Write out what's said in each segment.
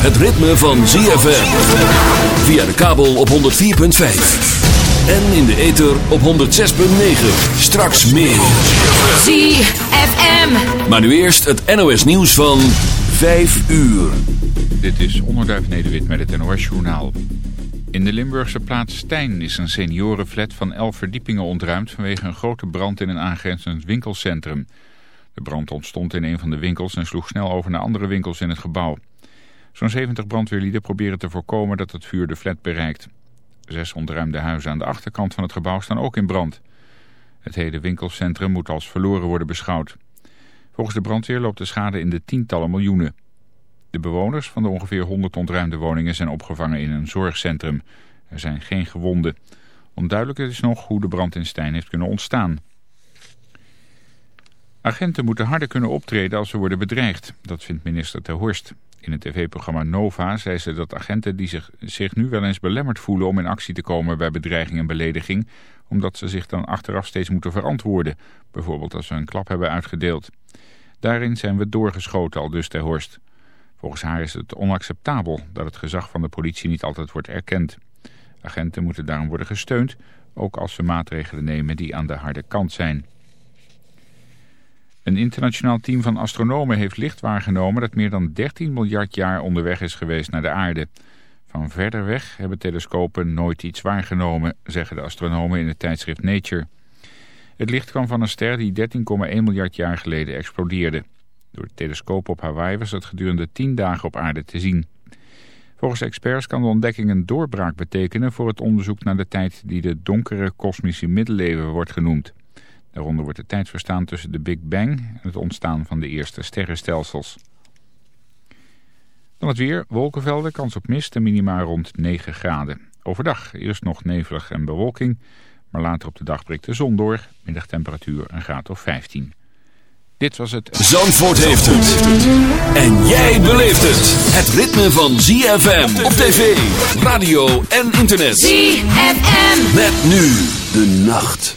Het ritme van ZFM. Via de kabel op 104.5. En in de ether op 106.9. Straks meer. ZFM. Maar nu eerst het NOS nieuws van 5 uur. Dit is Onderduif Nederwit met het NOS Journaal. In de Limburgse plaats Stijn is een seniorenflat van 11 verdiepingen ontruimd... vanwege een grote brand in een aangrenzend winkelcentrum. De brand ontstond in een van de winkels en sloeg snel over naar andere winkels in het gebouw. Zo'n 70 brandweerlieden proberen te voorkomen dat het vuur de flat bereikt. Zes ontruimde huizen aan de achterkant van het gebouw staan ook in brand. Het hele winkelcentrum moet als verloren worden beschouwd. Volgens de brandweer loopt de schade in de tientallen miljoenen. De bewoners van de ongeveer 100 ontruimde woningen zijn opgevangen in een zorgcentrum. Er zijn geen gewonden. Onduidelijk is nog hoe de brand in Stijn heeft kunnen ontstaan. Agenten moeten harder kunnen optreden als ze worden bedreigd. Dat vindt minister Ter Horst. In het tv-programma Nova zei ze dat agenten die zich, zich nu wel eens belemmerd voelen om in actie te komen bij bedreiging en belediging, omdat ze zich dan achteraf steeds moeten verantwoorden, bijvoorbeeld als ze een klap hebben uitgedeeld. Daarin zijn we doorgeschoten, al dus Ter Horst. Volgens haar is het onacceptabel dat het gezag van de politie niet altijd wordt erkend. Agenten moeten daarom worden gesteund, ook als ze maatregelen nemen die aan de harde kant zijn. Een internationaal team van astronomen heeft licht waargenomen dat meer dan 13 miljard jaar onderweg is geweest naar de aarde. Van verder weg hebben telescopen nooit iets waargenomen, zeggen de astronomen in het tijdschrift Nature. Het licht kwam van een ster die 13,1 miljard jaar geleden explodeerde. Door het telescoop op Hawaii was het gedurende 10 dagen op aarde te zien. Volgens experts kan de ontdekking een doorbraak betekenen voor het onderzoek naar de tijd die de donkere kosmische middeleeuwen wordt genoemd. Daaronder wordt de tijd verstaan tussen de Big Bang en het ontstaan van de eerste sterrenstelsels. Dan het weer, wolkenvelden, kans op mist en minima rond 9 graden. Overdag eerst nog nevelig en bewolking, maar later op de dag breekt de zon door. Middagtemperatuur een graad of 15. Dit was het... Zandvoort heeft het. En jij beleeft het. Het ritme van ZFM op tv, radio en internet. ZFM. Met nu de nacht.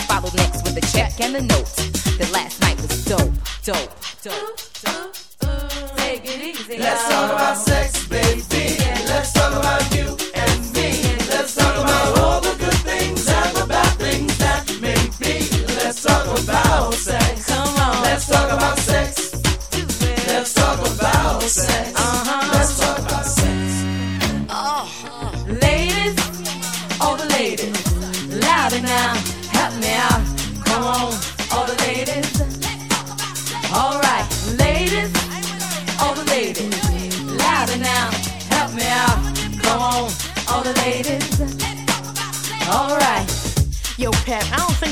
And the note. That last night was dope, dope, dope.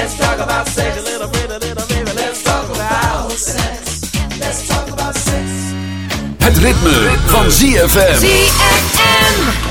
Let's talk about sex. A little bit, a little baby. Let's talk about sex. Let's talk about sex. Het ritme, van ZFM. ZFM.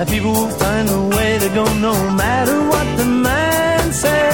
That people will find a way to go no matter what the man says.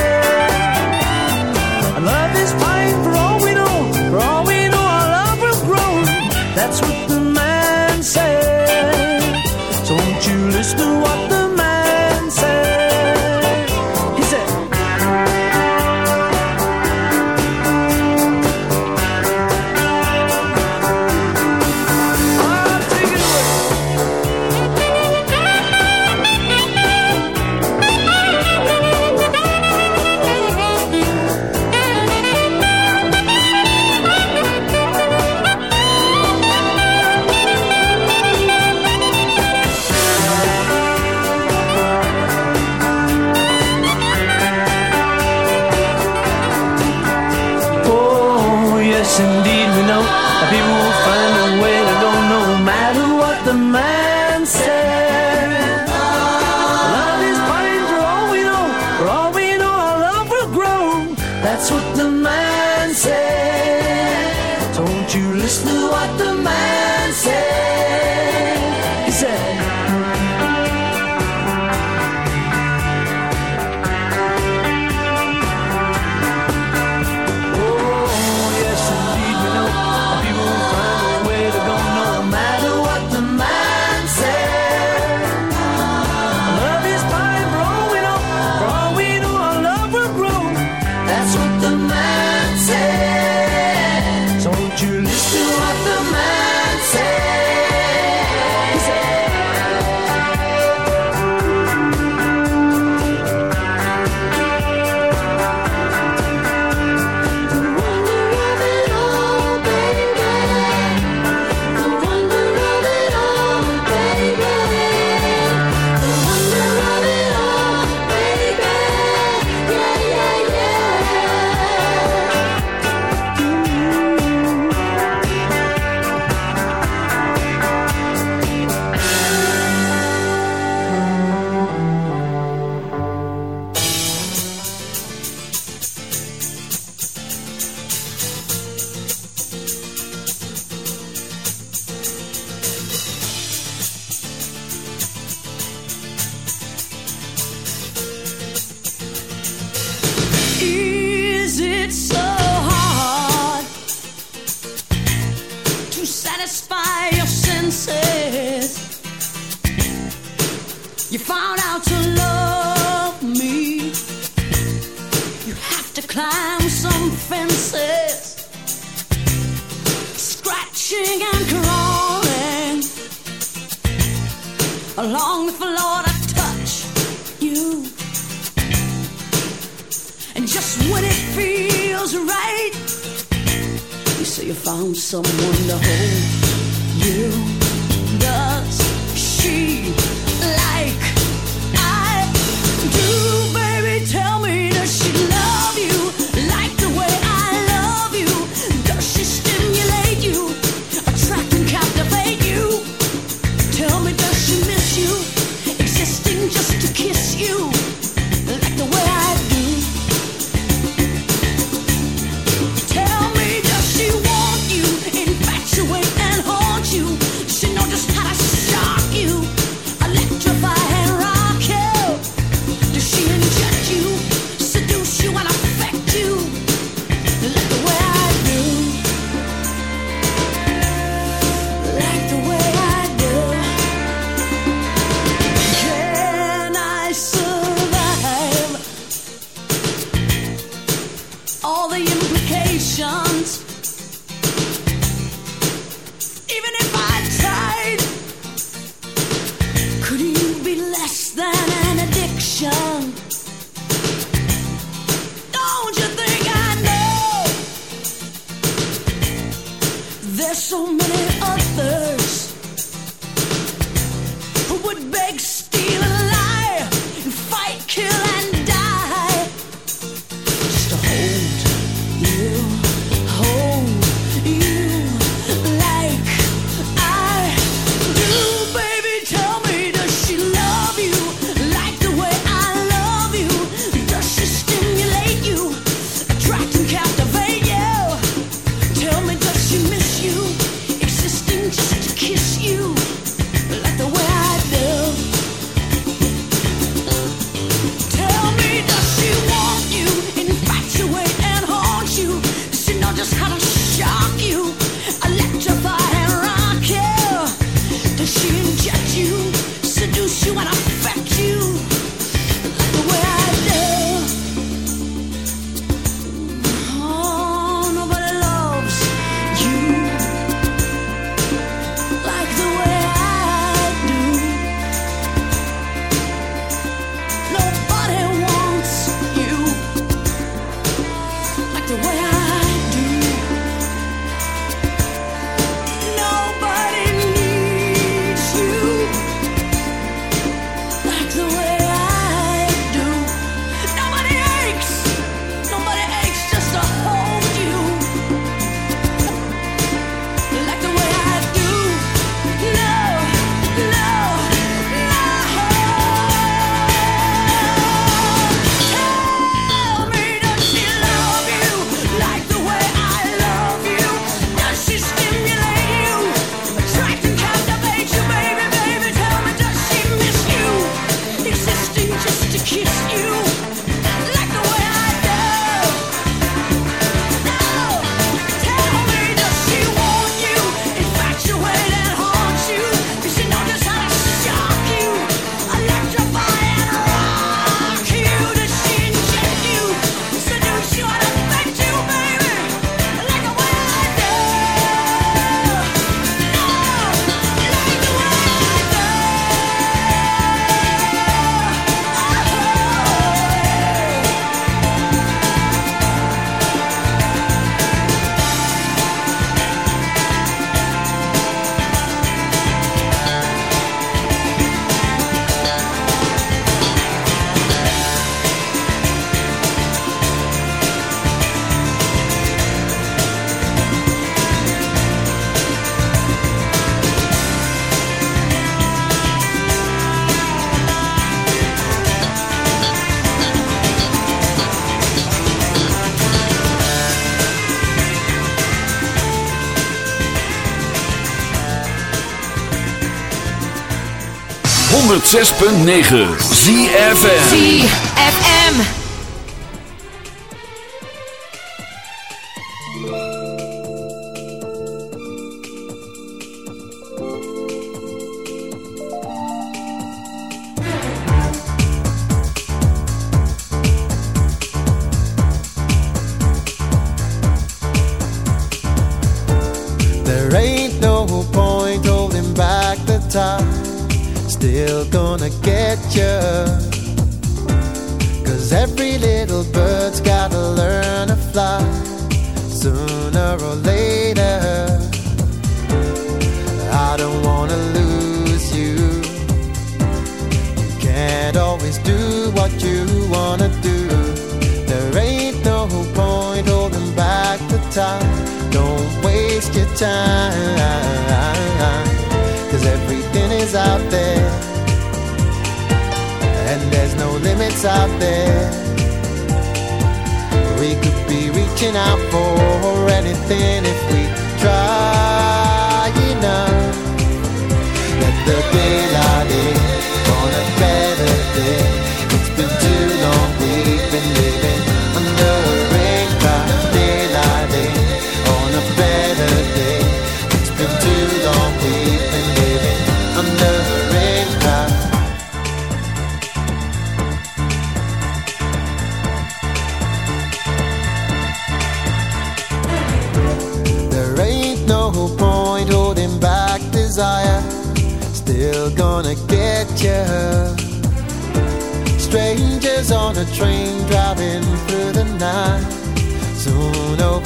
106.9 ZFM ZFM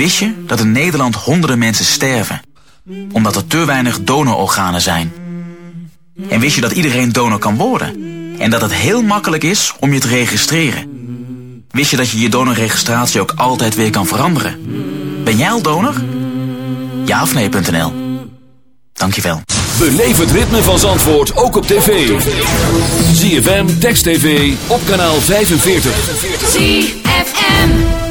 Wist je dat in Nederland honderden mensen sterven? Omdat er te weinig donororganen zijn. En wist je dat iedereen donor kan worden? En dat het heel makkelijk is om je te registreren? Wist je dat je je donorregistratie ook altijd weer kan veranderen? Ben jij al donor? Ja of nee.nl. Dankjewel. Beleef het ritme van Zandvoort ook op tv. ZFM, Text TV, op kanaal 45. ZFM.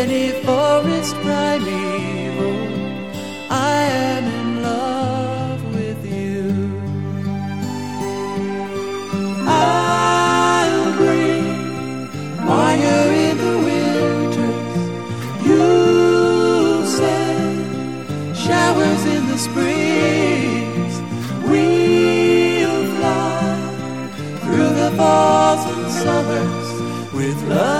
any forest primeval, I am in love with you. I'll bring fire in the winters, you send showers in the springs. We'll fly through the falls and summers with love.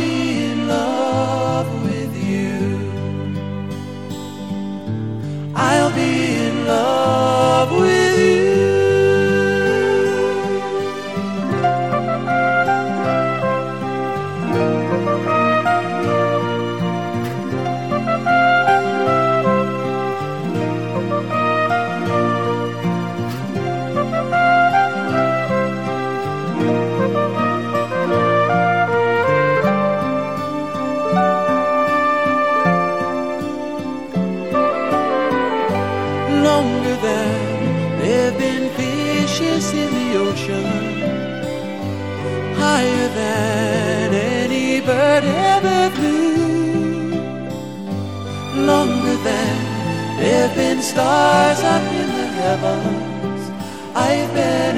been stars up in the heavens. I've been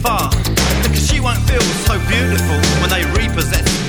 far. Because she won't feel so beautiful when they repossess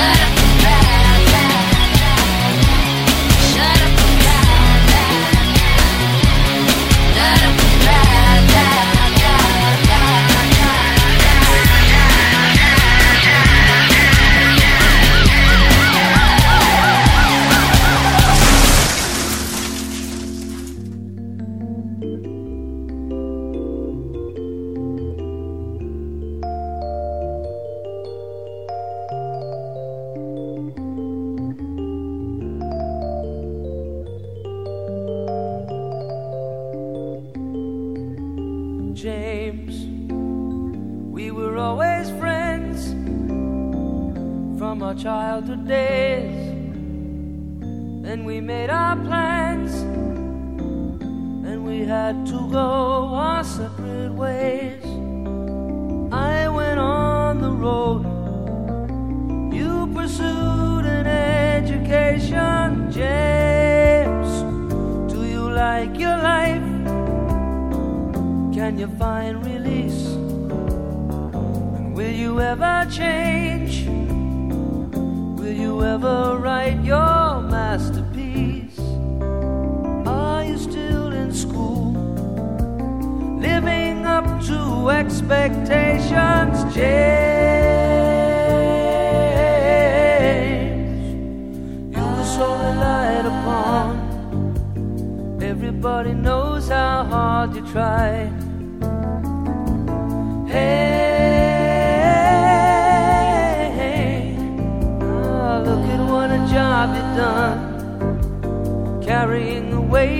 Yeah.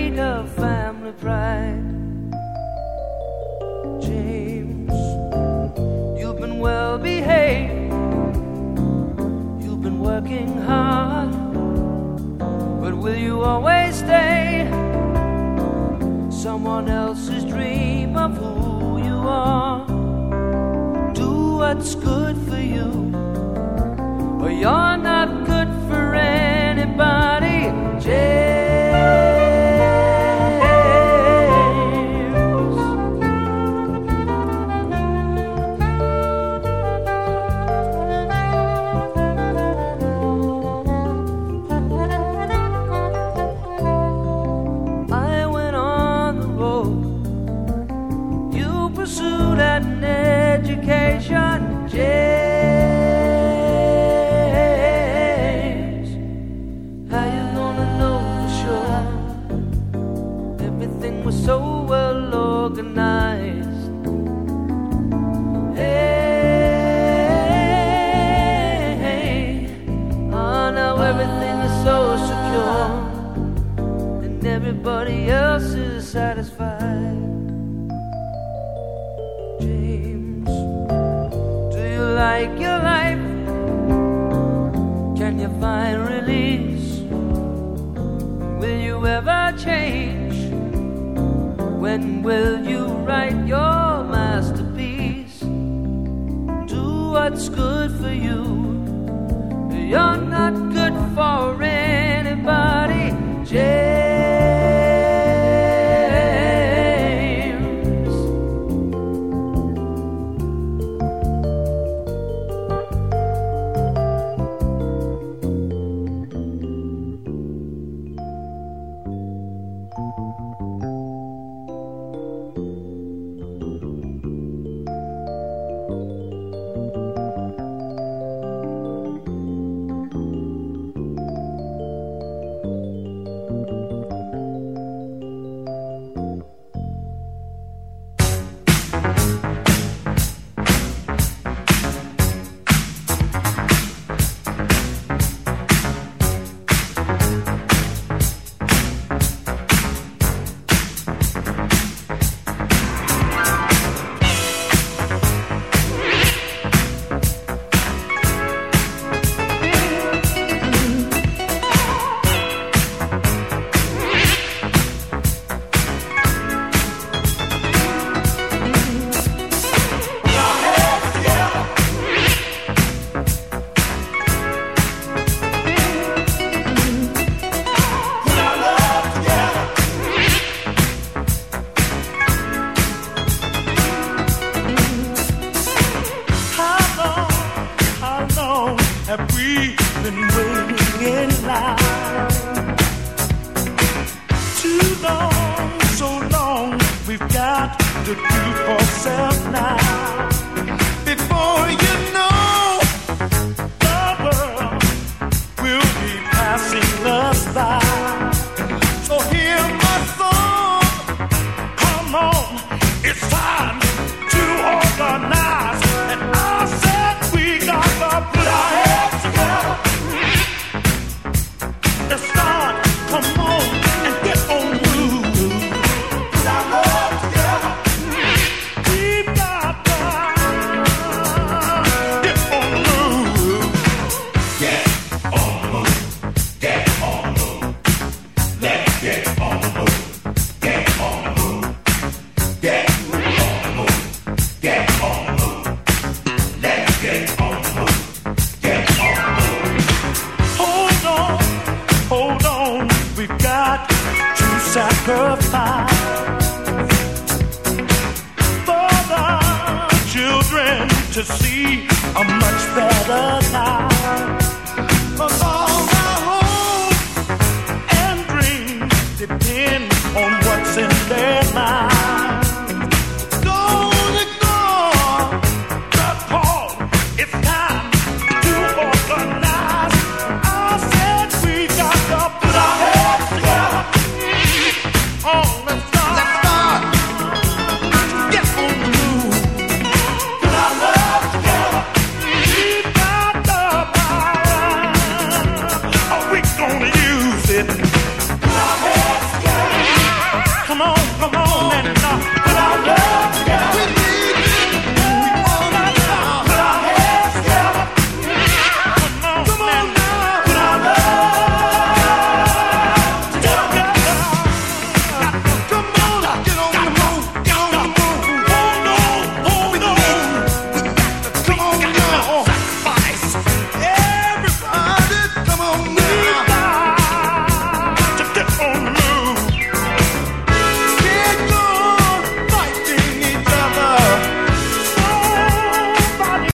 afraid of family pride. James, you've been well behaved, you've been working hard, but will you always stay someone else's dream of who you are? Do what's good for you, but you're not good for anybody. James. When will you write your masterpiece? Do what's good for you. You're not good for it.